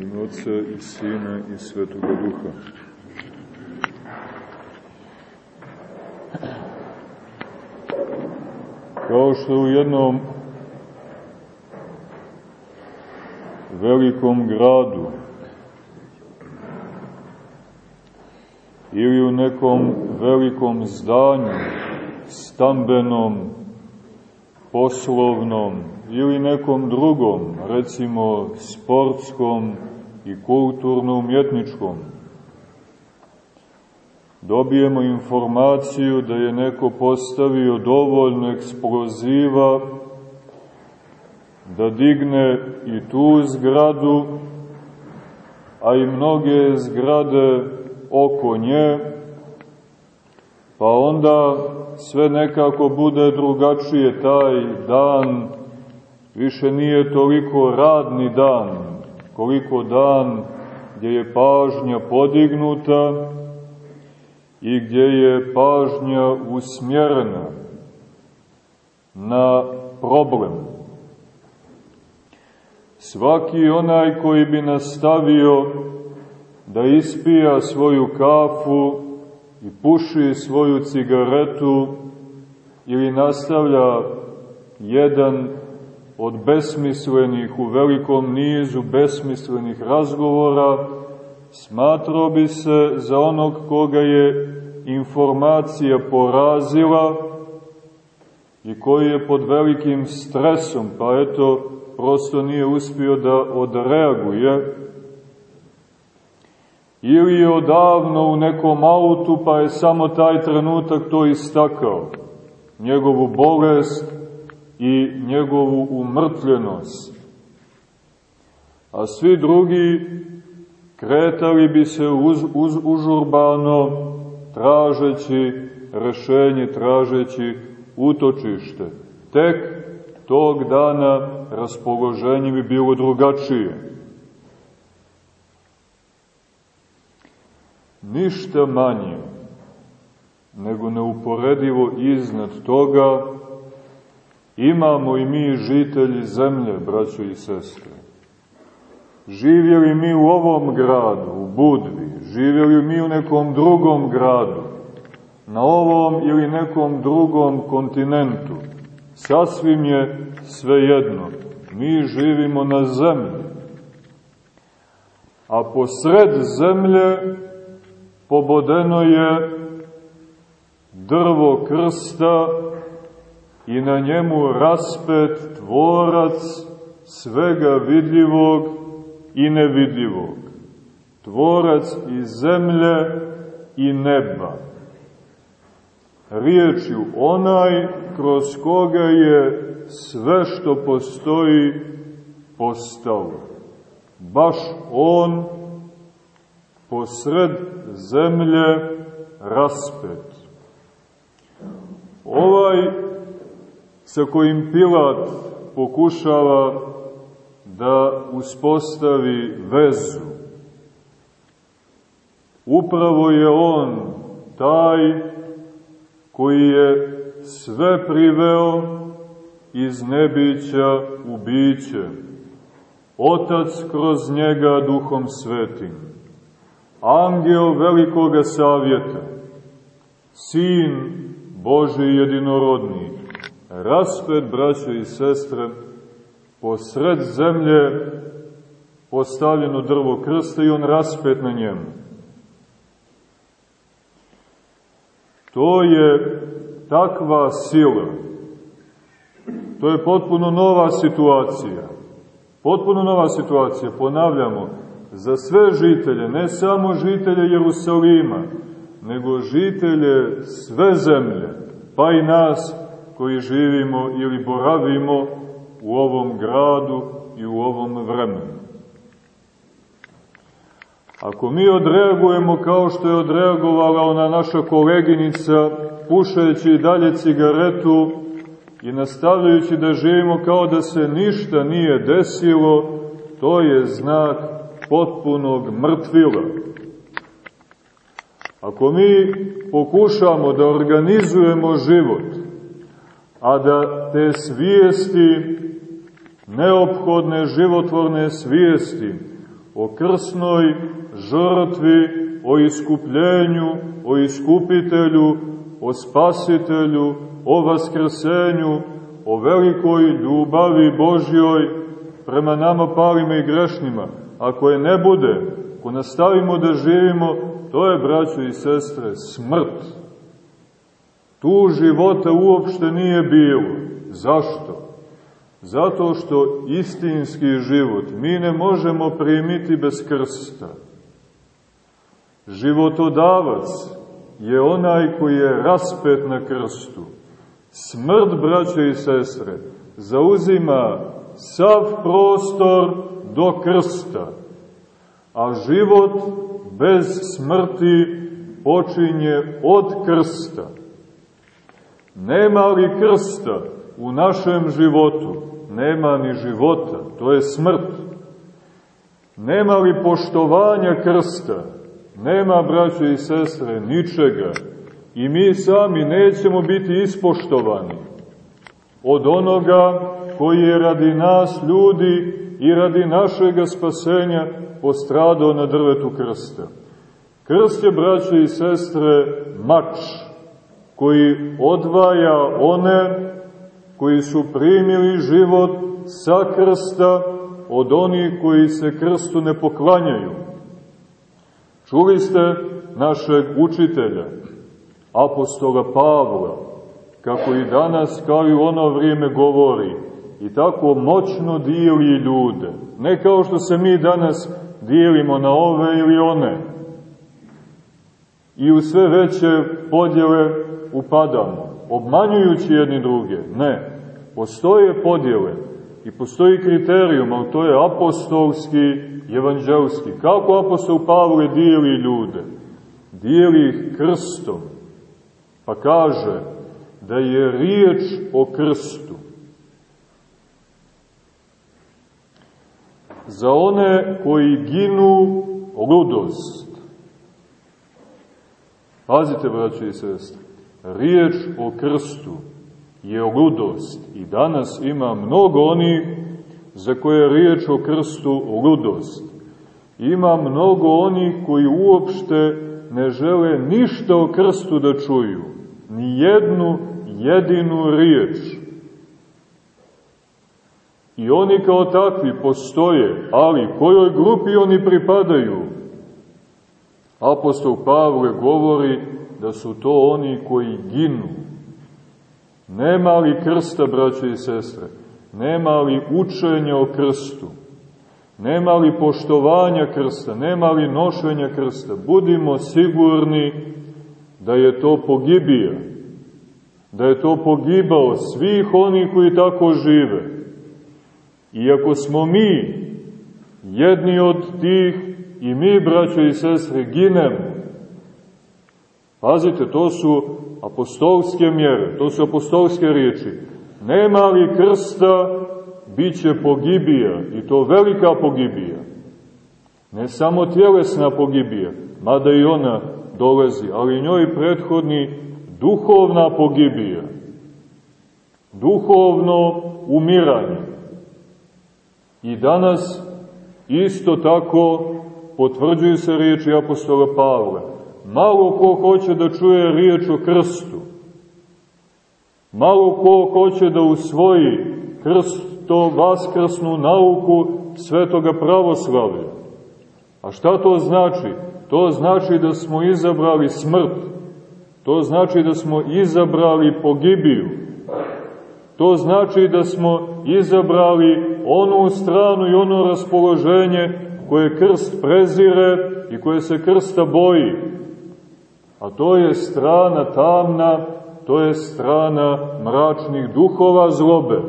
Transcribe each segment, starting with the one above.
ime Otca i Sina i Svetoga Duha. Kao što u jednom velikom gradu ili u nekom velikom zdanju, stambenom, poslovnom ili nekom drugom, recimo sportskom i kulturno-umjetničkom, dobijemo informaciju da je neko postavio dovoljno eksploziva da digne i tu zgradu, a i mnoge zgrade oko nje, pa onda sve nekako bude drugačije taj dan, više nije toliko radni dan, koliko dan gdje je pažnja podignuta i gdje je pažnja usmjerena na problem. Svaki onaj koji bi nastavio da ispija svoju kafu i puši svoju cigaretu ili nastavlja jedan od besmislenih u velikom nizu besmislenih razgovora, smatrao bi se za onog koga je informacija porazila i koji je pod velikim stresom, pa eto, prosto nije uspio da odreaguje, ili je odavno u nekom autu pa je samo taj trenutak to istakao, njegovu bolest i njegovu umrtljenost. A svi drugi kretali bi se uz, uz, užurbano, tražeći rešenje, tražeći utočište. Tek tog dana raspoloženje bi bilo drugačije. Ništa manje nego neuporedivo iznad toga imamo i mi žitelji zemlje, braćo i sestre. Živjeli mi u ovom gradu, u Budvi, živjeli mi u nekom drugom gradu, na ovom ili nekom drugom kontinentu, sasvim je svejedno. Mi živimo na zemlji. A posred zemlje pobodeno je drvo krsta i na njemu raspet tvorac svega vidljivog i nevidljivog. Tvorac i zemlje i neba. Riječju onaj kroz koga je sve što postoji postalo. Baš on posred zemlje raspet. Ovaj sa kojim Pilat pokušava da uspostavi vezu. Upravo je on taj koji je sve priveo iz nebića u biće. Otac kroz njega duhom svetim. Angel velikoga savjeta. Sin Boži jedinorodni. Raspet, braće i sestre, posred zemlje postavljeno drvo krsta i on raspet na njemu. To je takva sila. To je potpuno nova situacija. Potpuno nova situacija, ponavljamo, za sve žitelje, ne samo žitelje Jerusalima, nego žitelje sve zemlje, pa i nas koji živimo ili boravimo u ovom gradu i u ovom vremenu. Ako mi odreagujemo kao što je odreagovala ona naša koleginica, pušajući dalje cigaretu i nastavljajući da živimo kao da se ništa nije desilo, to je znak potpunog mrtvila. Ako mi pokušamo da organizujemo život, a da te svijesti, neophodne životvorne svijesti, o krsnoj žrtvi, o iskupljenju, o iskupitelju, o spasitelju, o vaskrsenju, o velikoj ljubavi Božjoj prema nama palima i grešnima. Ako je ne bude, ako nastavimo da živimo, to je, braćo i sestre, smrt. Tu života uopšte nije bilo. Zašto? Zato što istinski život mi ne možemo primiti bez krsta. Životodavac je onaj koji je raspet na krstu. Smrt, braće i sestre, zauzima sav prostor do krsta, a život bez smrti počinje od krsta. Nema li krsta u našem životu, nema ni života, to je smrt. Nema li poštovanja krsta, nema, braće i sestre, ničega. I mi sami nećemo biti ispoštovani od onoga koji je radi nas ljudi i radi našega spasenja postradao na drvetu krsta. Krst je, braće i sestre, mač koji odvaja one koji su primili život sa krsta od onih koji se krstu ne poklanjaju. Čuli ste našeg učitelja, apostola Pavla, kako i danas, kao i u ono vrijeme govori, i tako moćno dijeli ljude. Ne kao što se mi danas dijelimo na ove ili one. I u sve veće podjele upadamo, obmanjujući jedni druge. Ne, postoje podjele i postoji kriterijum, ali to je apostolski evanđelski. Kako apostol Pavle dijeli ljude? Dijeli ih krstom. Pa kaže da je riječ o krstu. Za one koji ginu ludost. Pazite, braći i sestre, riječ o krstu je ludost. I danas ima mnogo onih za koje je riječ o krstu ludost. Ima mnogo onih koji uopšte ne žele ništa o krstu da čuju, ni jednu jedinu riječ. I oni kao takvi postoje, ali kojoj grupi oni pripadaju? Apostol Pavle govori da su to oni koji ginu. Nema li krsta, braće i sestre? Nema li učenja o krstu? Nema li poštovanja krsta? Nema li nošenja krsta? Budimo sigurni da je to pogibija. Da je to pogibao svih onih koji tako žive. Iako smo mi jedni od tih i mi, braće i sestre, ginemo. Pazite, to su apostolske mjere, to su apostolske riječi. Nema li krsta, bit će pogibija, i to velika pogibija. Ne samo tjelesna pogibija, mada i ona dolazi, ali njoj prethodni duhovna pogibija. Duhovno umiranje. I danas isto tako potvrđuju se riječi apostola Pavla. Malo ko hoće da čuje riječ o krstu. Malo ko hoće da usvoji krst, to vaskrsnu nauku svetoga pravoslavlja. A šta to znači? To znači da smo izabrali smrt. To znači da smo izabrali pogibiju. To znači da smo izabrali onu stranu i ono raspoloženje koje krst prezire i koje se krsta boji. A to je strana tamna, to je strana mračnih duhova zlobe,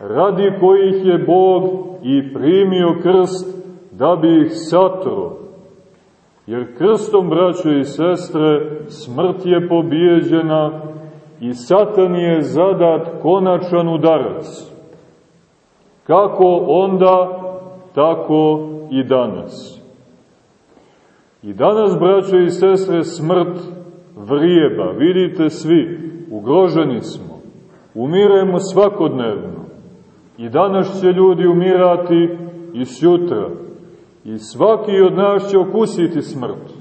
radi kojih je Bog i primio krst da bi ih satro. Jer krstom, braćo i sestre, smrt je pobijeđena i satan je zadat konačan udarac. Kako onda, tako i danas. I danas, braćo i sestre, smrt vrijeba. Vidite svi, ugroženi smo. Umiremo svakodnevno. I danas će ljudi umirati i sutra. I svaki od nas će okusiti smrt.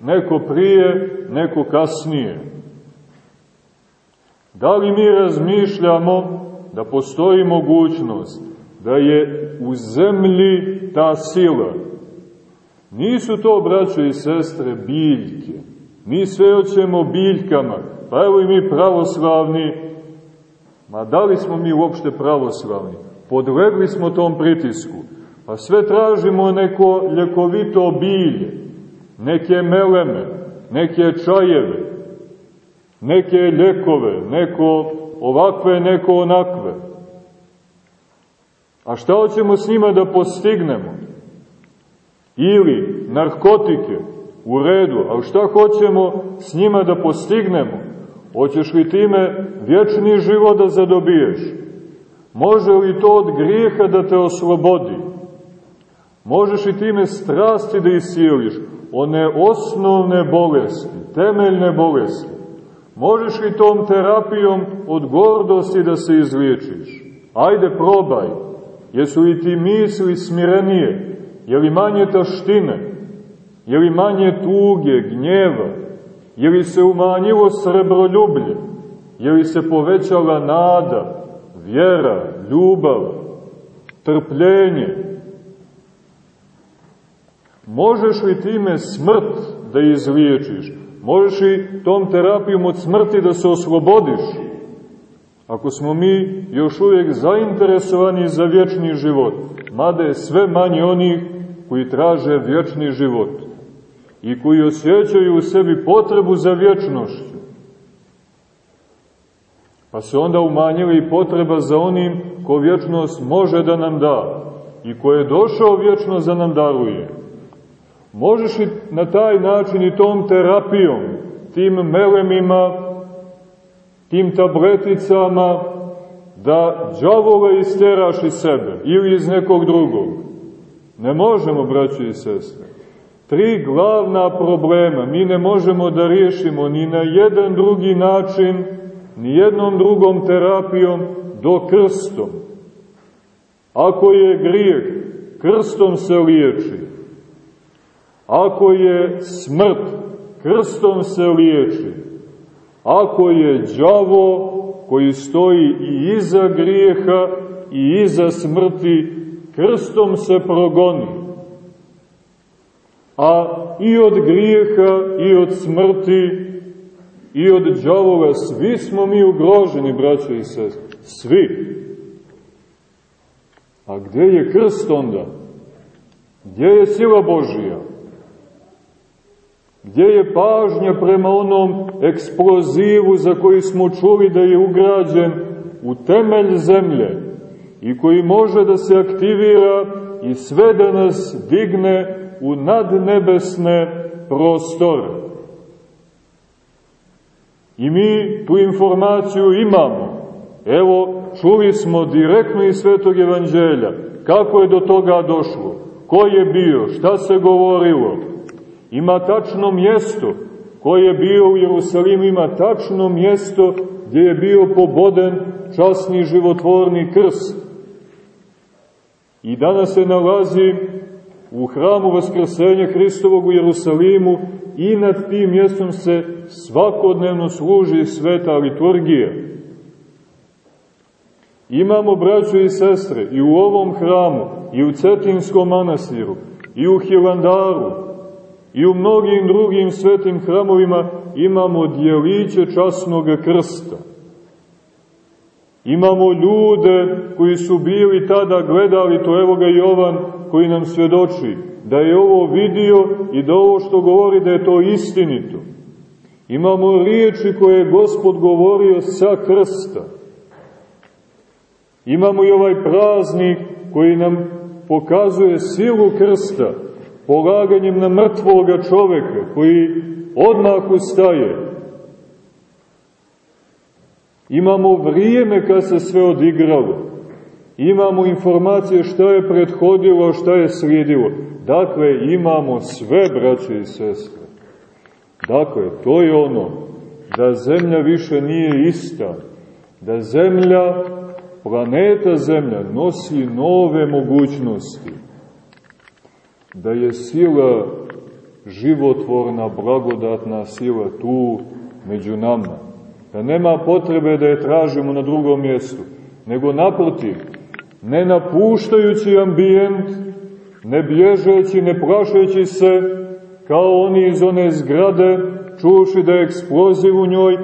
Neko prije, neko kasnije. Da li mi razmišljamo da postoji mogućnost da je u zemlji ta sila? Nisu to, braćo i sestre, biljke. Mi sve oćemo biljkama. Pa evo i mi pravoslavni. Ma da li smo mi uopšte pravoslavni? Podlegli smo tom pritisku. Pa sve tražimo neko ljekovito bilje, neke meleme, neke čajeve, neke ljekove, neko ovakve, neko onakve. A šta hoćemo s njima da postignemo? Ili narkotike, u redu, a šta hoćemo s njima da postignemo? Hoćeš li time vječni život da zadobiješ? Može li to od grijeha da te oslobodi? Možeš li time strasti da isiliš? One osnovne bolesti, temeljne bolesti. Možeš li tom terapijom od gordosti da se izliječiš? Ajde, probaj. Jesu li ti misli smirenije? Je li manje taštine? Je li manje tuge, gnjeva? Je li se umanjilo srebroljublje? Je li se povećala nada, vjera, ljubav, trpljenje? Možeš li time smrt da izliječiš? Možeš li tom terapijom od smrti da se oslobodiš? Ako smo mi još uvijek zainteresovani za vječni život, mada je sve manje onih koji traže vječni život i koji osjećaju u sebi potrebu za vječnošću. Pa se onda umanjila i potreba za onim ko vječnost može da nam da i ko je došao vječno za nam daruje. Možeš li na taj način i tom terapijom, tim melemima, tim tableticama, da džavola isteraš iz sebe ili iz nekog drugog? Ne možemo, braći i sestre. Tri glavna problema mi ne možemo da riješimo ni na jedan drugi način, ni jednom drugom terapijom do krstom. Ako je grijeh, krstom se liječi. Ako je smrt, krstom se liječi. Ako je đavo koji stoji i iza grijeha i iza smrti, krstom se progoni. A i od grijeha, i od smrti, i od đavoga, svi smo mi ugroženi, braćo i sest. Svi. A gde je krst onda? Gdje je sila Božija? Gdje je pažnja prema onom eksplozivu za koji smo čuli da je ugrađen u temelj zemlje i koji može da se aktivira i sve da nas digne u nadnebesne prostore. I mi tu informaciju imamo. Evo, čuli smo direktno iz Svetog Evanđelja kako je do toga došlo, ko je bio, šta se govorilo, Ima tačno mjesto koje je bio u Jerusalimu, ima tačno mjesto gdje je bio poboden časni životvorni krst. I danas se nalazi u hramu Vaskrsenja Hristovog u Jerusalimu i nad tim mjestom se svakodnevno služi sveta liturgija. Imamo, braćo i sestre, i u ovom hramu, i u Cetinskom manastiru, i u Hilandaru, I u mnogim drugim svetim hramovima imamo dijeliće časnog krsta. Imamo ljude koji su bili tada gledali, to evo ga Jovan koji nam svedoči, da je ovo vidio i da ovo što govori da je to istinito. Imamo riječi koje je Gospod govorio sa krsta. Imamo i ovaj praznik koji nam pokazuje silu krsta, polaganjem na mrtvoga čoveka koji odmah ustaje. Imamo vrijeme kad se sve odigralo. Imamo informacije šta je prethodilo, šta je slijedilo. Dakle, imamo sve, braće i sestre. Dakle, to je ono, da zemlja više nije ista, da zemlja, planeta zemlja, nosi nove mogućnosti da je sila životvorna, blagodatna sila tu među nama. Da nema potrebe da je tražimo na drugom mjestu, nego naprotiv, ne napuštajući ambijent, ne bježeći, ne plašeći se, kao oni iz one zgrade, čuši da je eksploziv u njoj,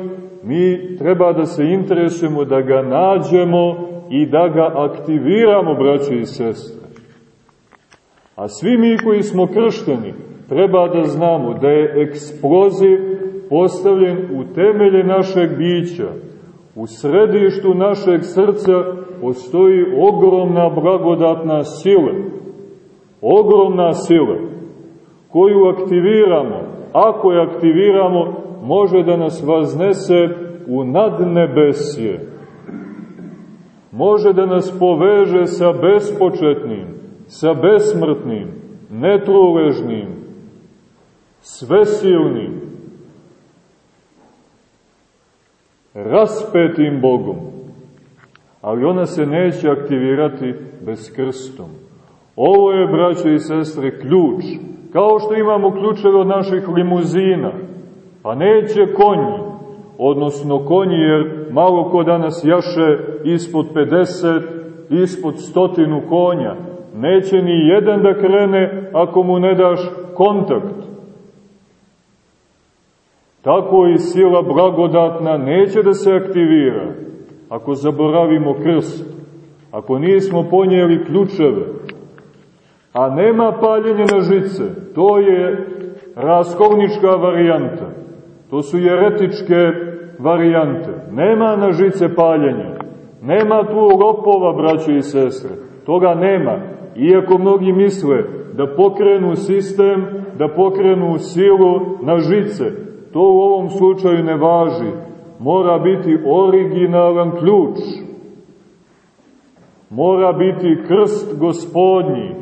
mi treba da se interesujemo, da ga nađemo i da ga aktiviramo, braće i sestre. A svi mi koji smo kršteni, treba da znamo da je eksploziv postavljen u temelje našeg bića, u središtu našeg srca postoji ogromna blagodatna sila, ogromna sila, koju aktiviramo, ako je aktiviramo, može da nas vaznese u nadnebesje, može da nas poveže sa bespočetnim, sa besmrtnim, netruležnim, svesilnim, raspetim Bogom. Ali ona se neće aktivirati bez krstom. Ovo je, braće i sestre, ključ. Kao što imamo ključeve od naših limuzina, pa neće konji, odnosno konji, jer malo ko danas jaše ispod 50, ispod stotinu konja, neće ni jedan da krene ako mu ne daš kontakt. Tako i sila blagodatna neće da se aktivira ako zaboravimo krst, ako nismo ponijeli ključeve, a nema paljenja na žice, to je raskovnička varijanta, to su jeretičke varijante, nema na žice paljenja, nema tu lopova, braćo i sestre, toga nema, iako mnogi misle da pokrenu sistem, da pokrenu silu na žice, to u ovom slučaju ne važi, mora biti originalan ključ, mora biti krst gospodnji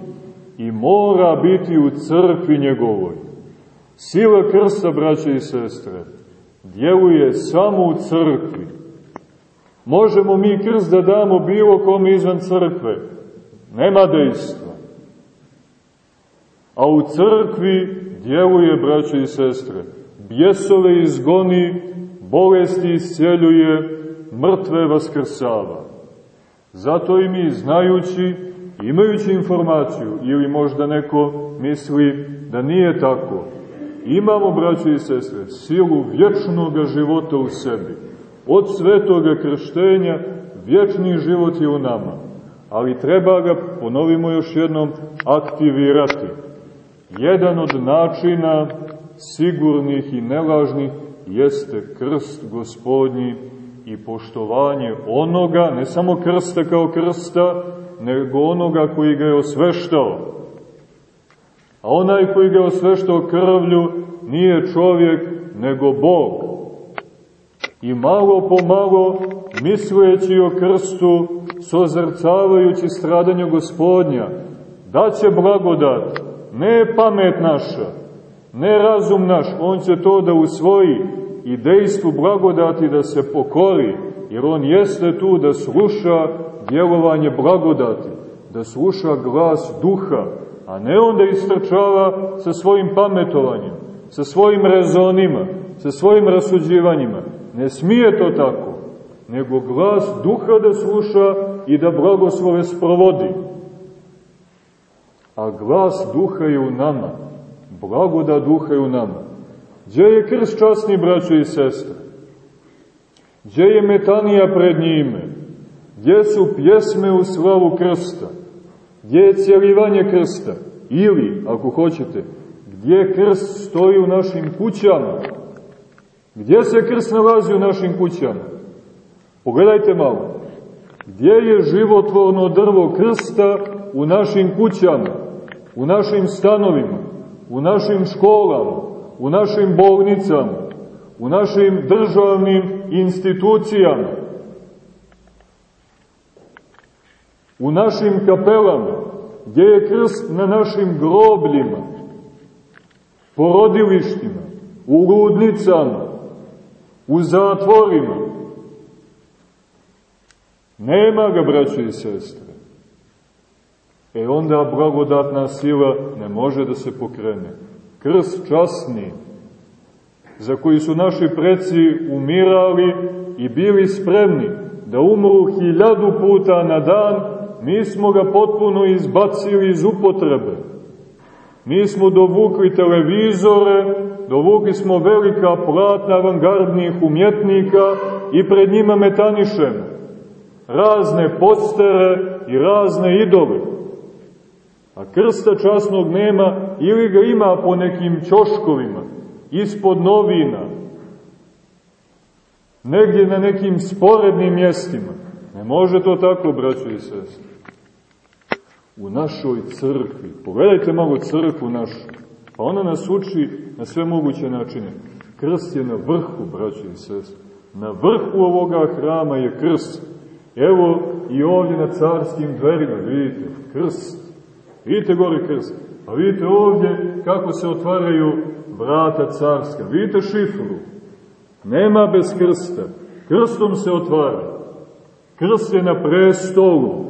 i mora biti u crkvi njegovoj. Sila krsta, braće i sestre, djeluje samo u crkvi. Možemo mi krst da damo bilo kom izvan crkve, nema dejstva. A u crkvi djeluje, braće i sestre, bjesove izgoni, bolesti isceljuje, mrtve vaskrsava. Zato i mi, znajući, imajući informaciju, ili možda neko misli da nije tako, imamo, braće i sestre, silu vječnog života u sebi. Od svetoga krštenja vječni život je u nama, ali treba ga, ponovimo još jednom, aktivirati. Jedan od načina sigurnih i nelažnih jeste krst gospodnji i poštovanje onoga, ne samo krsta kao krsta, nego onoga koji ga je osveštao. A onaj koji ga je osveštao krvlju nije čovjek, nego Bog. I malo po malo, misleći o krstu, sozrcavajući stradanje gospodnja, daće blagodat, ne pamet naša, ne razum naš, on će to da usvoji i dejstvu blagodati da se pokori, jer on jeste tu da sluša djelovanje blagodati, da sluša glas duha, a ne onda istrčava sa svojim pametovanjem, sa svojim rezonima, sa svojim rasuđivanjima. Ne smije to tako, nego glas duha da sluša i da blagoslove sprovodi. A glas duha je u nama, blagoda duha je u nama. Gdje je krst časni, braćo i sestre? Gdje je metanija pred njime? Gdje su pjesme u slavu krsta? Gdje je cijelivanje krsta? Ili, ako hoćete, gdje krst stoji u našim kućama? Gdje se krst nalazi u našim kućama? Pogledajte malo. Gdje je životvorno drvo krsta u našim kućama, u našim stanovima, u našim školama, u našim bolnicama, u našim državnim institucijama, u našim kapelama, gdje je krst na našim grobljima, porodilištima, u ludnicama, u zatvorima. Nema ga, braćo i sestre. E onda blagodatna sila ne može da se pokrene. Krst časni, za koji su naši preci umirali i bili spremni da umru hiljadu puta na dan, mi smo ga potpuno izbacili iz upotrebe. Mi smo dovukli televizore, dovukli smo velika platna avangardnih umjetnika i pred njima metanišemo razne postere i razne idole. A krsta časnog nema ili ga ima po nekim čoškovima, ispod novina, negdje na nekim sporednim mjestima. Ne može to tako, braćo i sestre. U našoj crkvi, pogledajte malo crkvu našu, pa ona nas uči na sve moguće načine. Krst je na vrhu, braćo i sestre. Na vrhu ovoga hrama je krst. Evo i ovdje na carskim dverima, vidite, krst. Vidite gori krst. A vidite ovdje kako se otvaraju vrata carska. Vidite šifru. Nema bez krsta. Krstom se otvara. Krst je na prestolu.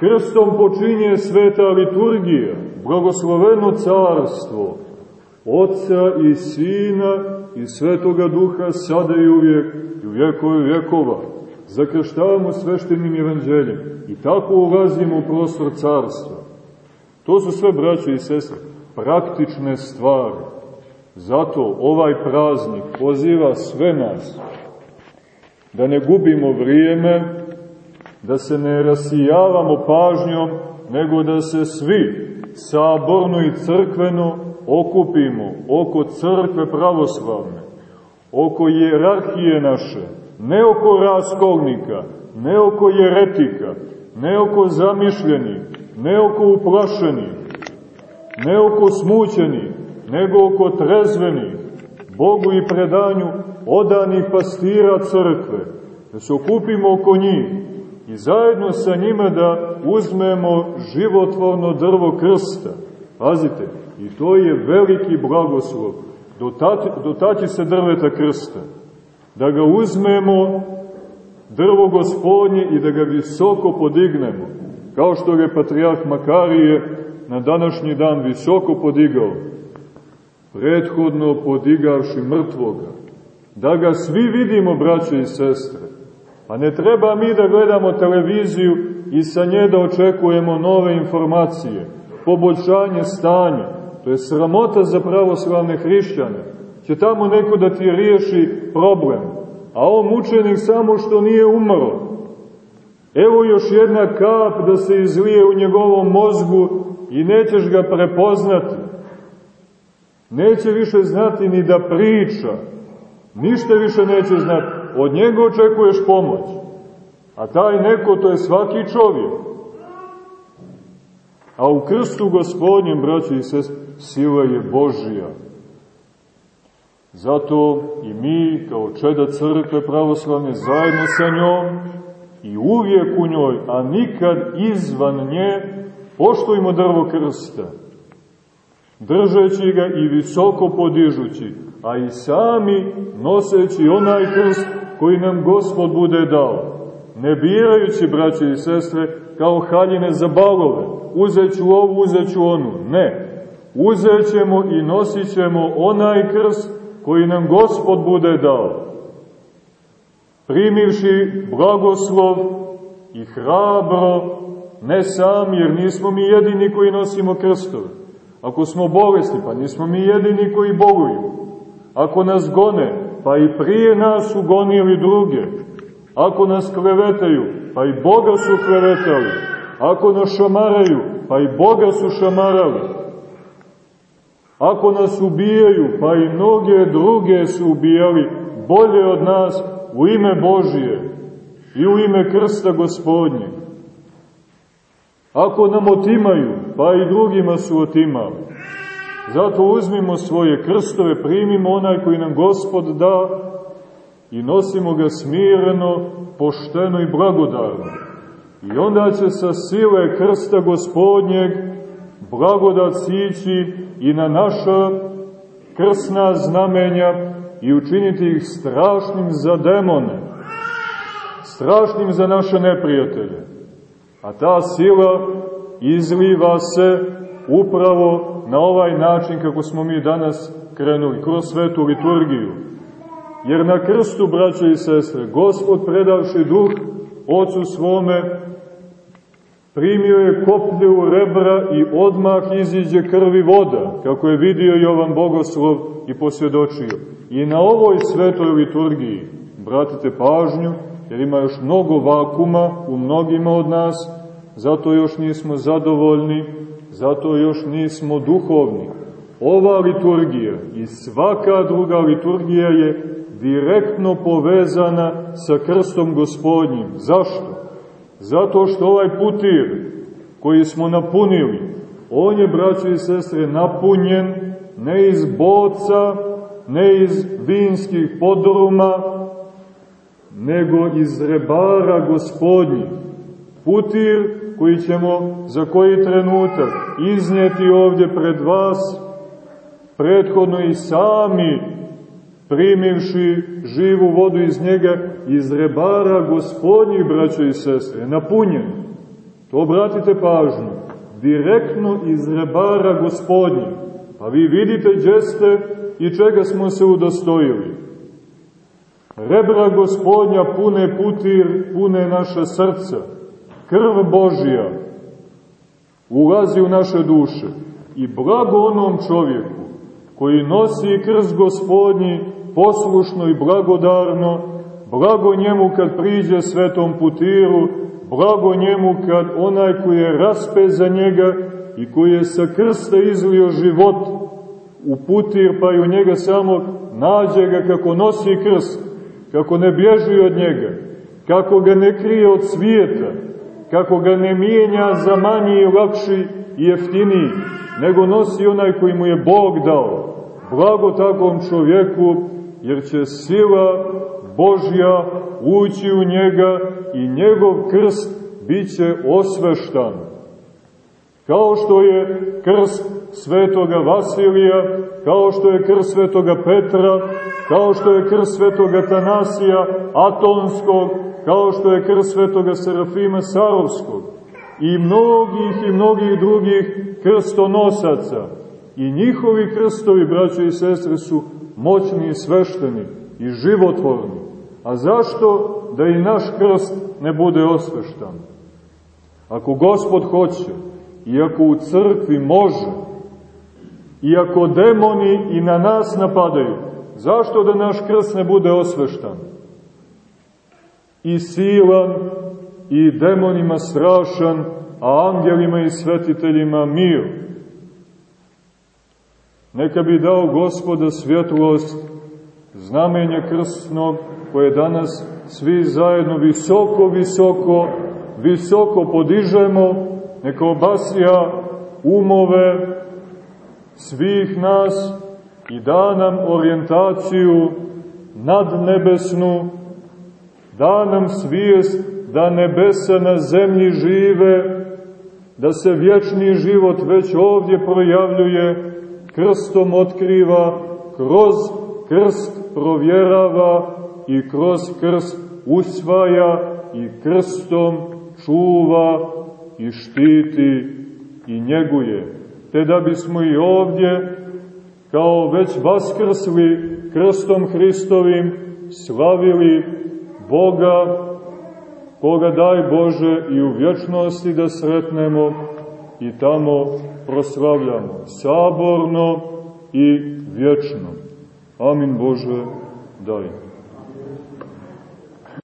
Krstom počinje sveta liturgija, blagosloveno carstvo, Otca i Sina i Svetoga Duha sada i uvijek i u vjekove vjekova. Zakrštavamo sveštenim evanđeljem i tako ulazimo u prostor carstva. To su sve, braće i sestre, praktične stvari. Zato ovaj praznik poziva sve nas da ne gubimo vrijeme, da se ne rasijavamo pažnjom, nego da se svi saborno i crkveno okupimo oko crkve pravoslavne, oko jerarhije naše, ne oko raskolnika, ne oko jeretika, ne oko zamišljenih, ne oko uplašenih, ne oko smućenih, nego oko trezvenih, Bogu i predanju odanih pastira crkve, da se okupimo oko njih i zajedno sa njima da uzmemo životvorno drvo krsta. Pazite, i to je veliki blagoslov. Dotati, dotati se drveta krsta. Da ga uzmemo, drvo gospodnje, i da ga visoko podignemo. Kao što je patrijarh Makarije na današnji dan visoko podigao. Prethodno podigavši mrtvoga. Da ga svi vidimo, braće i sestre Pa ne treba mi da gledamo televiziju i sa nje da očekujemo nove informacije, poboljšanje stanja. To je sramota za pravoslavne hrišćane. Će tamo neko da ti riješi problem, a on mučenik samo što nije umro. Evo još jedna kap da se izlije u njegovom mozgu i nećeš ga prepoznati. Neće više znati ni da priča. Ništa više neće znati od njega očekuješ pomoć. A taj neko to je svaki čovjek. A u krstu gospodnjem, braći i sest, sila je Božija. Zato i mi, kao čeda crkve pravoslavne, zajedno sa njom i uvijek u njoj, a nikad izvan nje, poštojimo drvo krsta, držeći ga i visoko podižući, a i sami noseći onaj krst koji nam Gospod bude dao, ne birajući, braće i sestre, kao haljine za balove, uzet ću ovu, uzet ću onu, ne, uzet ćemo i nosit ćemo onaj krst koji nam Gospod bude dao, primivši blagoslov i hrabro, ne sami, jer nismo mi jedini koji nosimo krstove. Ako smo bolesni, pa nismo mi jedini koji boluju. Ako nas gone, pa i prije nas su gonili druge. Ako nas klevetaju, pa i Boga su klevetali. Ako nas šamaraju, pa i Boga su šamarali. Ako nas ubijaju, pa i mnoge druge su ubijali bolje od nas u ime Božije i u ime krsta gospodnje. Ako nam otimaju, pa i drugima su otimali. Zato uzmimo svoje krstove, primimo onaj koji nam Gospod da i nosimo ga smireno, pošteno i blagodarno. I onda će sa sile krsta gospodnjeg blagodat sići i na naša krsna znamenja i učiniti ih strašnim za demone, strašnim za naše neprijatelje. A ta sila izliva se upravo na ovaj način kako smo mi danas krenuli, kroz svetu liturgiju. Jer na krstu, braćo i sestre, Gospod predavši duh Ocu svome, primio je koplje u rebra i odmah iziđe krvi voda, kako je vidio Jovan Bogoslov i posvjedočio. I na ovoj svetoj liturgiji, bratite pažnju, jer ima još mnogo vakuma u mnogima od nas, zato još nismo zadovoljni, zato još nismo duhovni. Ova liturgija i svaka druga liturgija je direktno povezana sa krstom gospodnjim. Zašto? Zato što ovaj putir koji smo napunili, on je, braći i sestre, napunjen ne iz boca, ne iz vinskih podruma, nego iz rebara gospodnjih. Putir koji ćemo za koji trenutak iznijeti ovdje pred vas, prethodno i sami primivši živu vodu iz njega, iz rebara gospodnjih braća i sestre, napunjen. To obratite pažnju. Direktno iz rebara gospodnjih. Pa vi vidite gdje ste i čega smo se udostojili. Rebra gospodnja pune putir, pune naše srca. Krv Božija ulazi u naše duše. I blago onom čovjeku koji nosi krst gospodnji poslušno i blagodarno, blago njemu kad priđe svetom putiru, blago njemu kad onaj koji je raspe za njega i koji je sa krsta izlio život u putir pa i u njega samog, nađe ga kako nosi krst, kako ne bježi od njega, kako ga ne krije od svijeta, kako ga ne mijenja za manji lakši i jeftiniji, nego nosi onaj koji mu je Bog dao. Blago takvom čovjeku jer će sila Božja ući u njega i njegov krst bit će osveštan. Kao što je krst svetoga Vasilija, kao što je krst svetoga Petra, kao što je krst svetoga Tanasija Atonskog, kao što je krst svetoga Serafima Sarovskog i mnogih i mnogih drugih krstonosaca. I njihovi krstovi, braće i sestre, su moćni i svešteni i životvorni. A zašto da i naš krst ne bude osveštan? Ako Gospod hoće, i ako u crkvi može, i ako demoni i na nas napadaju, zašto da naš krst ne bude osveštan? I silan, i demonima strašan, a angelima i svetiteljima mir. Neka bi dao gospoda svjetlost, znamenje krstnog, koje danas svi zajedno visoko, visoko, visoko podižemo, neka obasija umove svih nas i da nam orijentaciju nadnebesnu, da nam svijest da nebesa na zemlji žive, da se vječni život već ovdje projavljuje, krstom otkriva, kroz krst provjerava i kroz krst usvaja i krstom čuva i štiti i njeguje. Te da bismo i ovdje, kao već vaskrsli krstom Hristovim, slavili Boga, koga daj Bože i u vječnosti da sretnemo i tamo proslavljamo saborno i vječno. Amin Bože, daj.